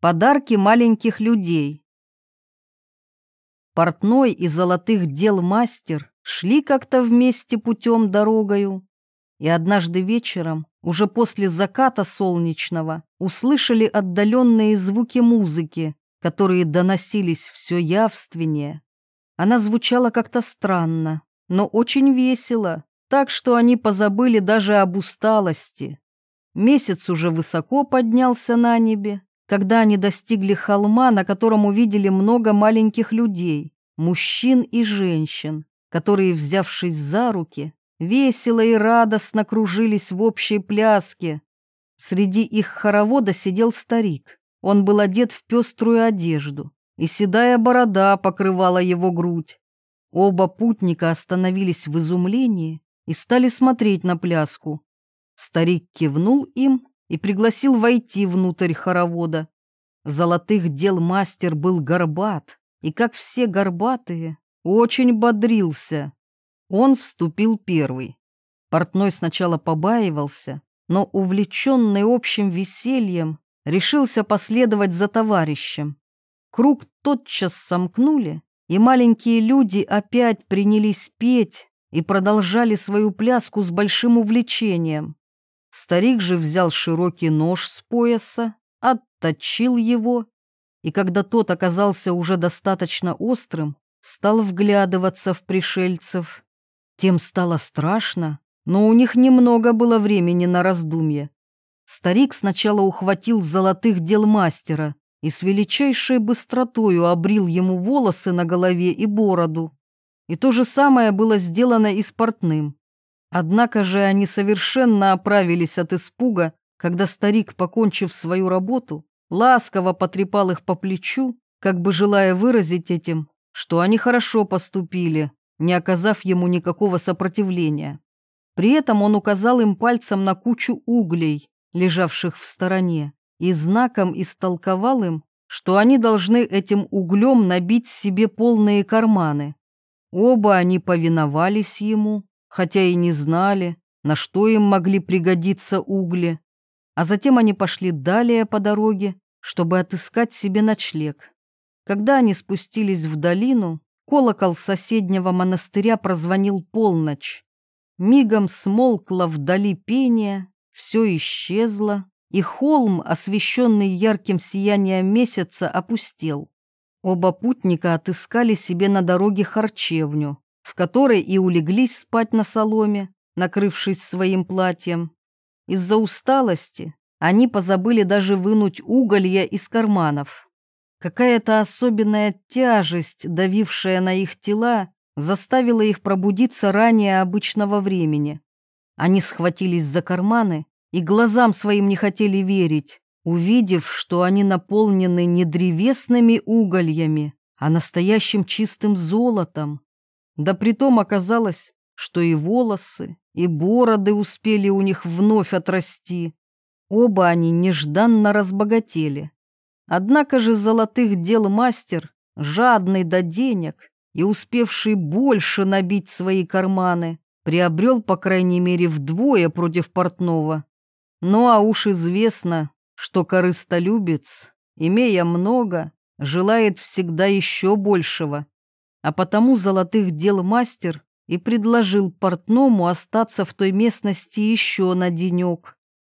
Подарки маленьких людей. Портной и золотых дел мастер шли как-то вместе путем дорогою, и однажды вечером, уже после заката солнечного, услышали отдаленные звуки музыки, которые доносились все явственнее. Она звучала как-то странно, но очень весело, так что они позабыли даже об усталости. Месяц уже высоко поднялся на небе, когда они достигли холма, на котором увидели много маленьких людей, мужчин и женщин, которые, взявшись за руки, весело и радостно кружились в общей пляске. Среди их хоровода сидел старик. Он был одет в пеструю одежду, и седая борода покрывала его грудь. Оба путника остановились в изумлении и стали смотреть на пляску. Старик кивнул им и пригласил войти внутрь хоровода. Золотых дел мастер был горбат, и, как все горбатые, очень бодрился. Он вступил первый. Портной сначала побаивался, но, увлеченный общим весельем, решился последовать за товарищем. Круг тотчас сомкнули, и маленькие люди опять принялись петь и продолжали свою пляску с большим увлечением. Старик же взял широкий нож с пояса, отточил его, и когда тот оказался уже достаточно острым, стал вглядываться в пришельцев. Тем стало страшно, но у них немного было времени на раздумье. Старик сначала ухватил золотых дел мастера и с величайшей быстротою обрил ему волосы на голове и бороду. И то же самое было сделано и с портным. Однако же они совершенно оправились от испуга, когда старик, покончив свою работу, ласково потрепал их по плечу, как бы желая выразить этим, что они хорошо поступили, не оказав ему никакого сопротивления. При этом он указал им пальцем на кучу углей, лежавших в стороне, и знаком истолковал им, что они должны этим углем набить себе полные карманы. Оба они повиновались ему, хотя и не знали, на что им могли пригодиться угли. А затем они пошли далее по дороге, чтобы отыскать себе ночлег. Когда они спустились в долину, колокол соседнего монастыря прозвонил полночь. Мигом смолкло вдали пение, все исчезло, и холм, освещенный ярким сиянием месяца, опустел. Оба путника отыскали себе на дороге харчевню, в которой и улеглись спать на соломе, накрывшись своим платьем. Из-за усталости они позабыли даже вынуть уголья из карманов. Какая-то особенная тяжесть, давившая на их тела, заставила их пробудиться ранее обычного времени. Они схватились за карманы и глазам своим не хотели верить, увидев, что они наполнены не древесными угольями, а настоящим чистым золотом. Да притом оказалось, что и волосы, и бороды успели у них вновь отрасти. Оба они нежданно разбогатели. Однако же золотых дел мастер, жадный до денег и успевший больше набить свои карманы, приобрел, по крайней мере, вдвое против портного. Ну а уж известно, что корыстолюбец, имея много, желает всегда еще большего. А потому золотых дел мастер и предложил портному остаться в той местности еще на денек.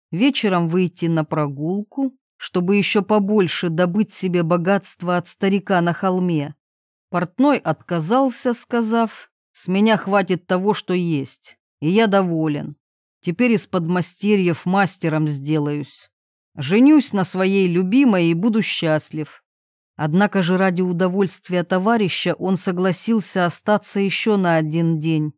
Вечером выйти на прогулку, чтобы еще побольше добыть себе богатство от старика на холме. Портной отказался, сказав, «С меня хватит того, что есть, и я доволен. Теперь из подмастерьев мастером сделаюсь. Женюсь на своей любимой и буду счастлив. Однако же ради удовольствия товарища он согласился остаться еще на один день.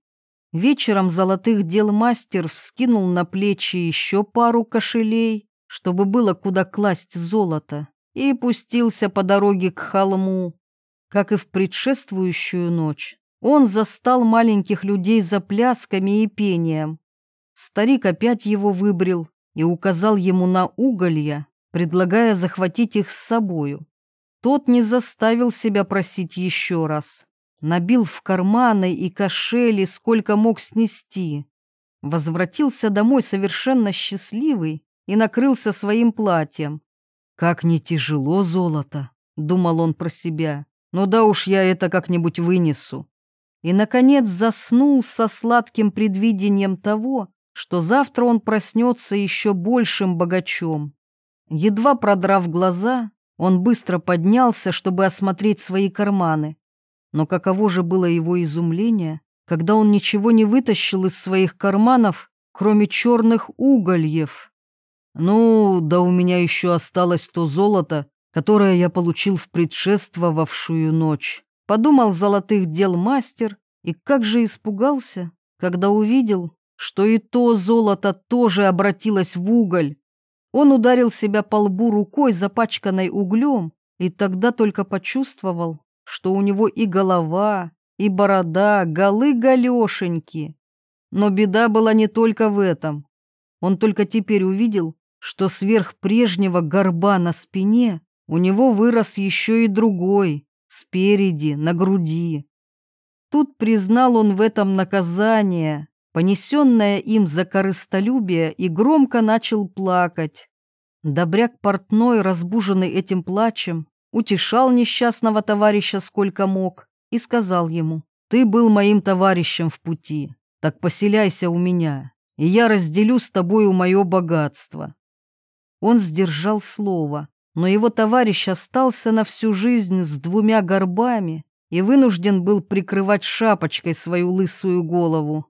Вечером золотых дел мастер вскинул на плечи еще пару кошелей, чтобы было куда класть золото, и пустился по дороге к холму. Как и в предшествующую ночь, он застал маленьких людей за плясками и пением. Старик опять его выбрил и указал ему на уголья, предлагая захватить их с собою. Тот не заставил себя просить еще раз. Набил в карманы и кошели, сколько мог снести. Возвратился домой совершенно счастливый и накрылся своим платьем. Как не тяжело золото, думал он про себя. Ну да уж я это как-нибудь вынесу. И, наконец, заснул со сладким предвидением того, что завтра он проснется еще большим богачом. Едва продрав глаза, он быстро поднялся, чтобы осмотреть свои карманы. Но каково же было его изумление, когда он ничего не вытащил из своих карманов, кроме черных угольев. Ну, да у меня еще осталось то золото, которое я получил в предшествовавшую ночь. Подумал золотых дел мастер и как же испугался, когда увидел, что и то золото тоже обратилось в уголь. Он ударил себя по лбу рукой, запачканной углем, и тогда только почувствовал, что у него и голова, и борода голы-галешеньки. Но беда была не только в этом. Он только теперь увидел, что сверх прежнего горба на спине у него вырос еще и другой, спереди, на груди. Тут признал он в этом наказание, понесенное им за корыстолюбие, и громко начал плакать. Добряк портной, разбуженный этим плачем, утешал несчастного товарища сколько мог и сказал ему, «Ты был моим товарищем в пути, так поселяйся у меня, и я разделю с тобою мое богатство». Он сдержал слово, но его товарищ остался на всю жизнь с двумя горбами и вынужден был прикрывать шапочкой свою лысую голову.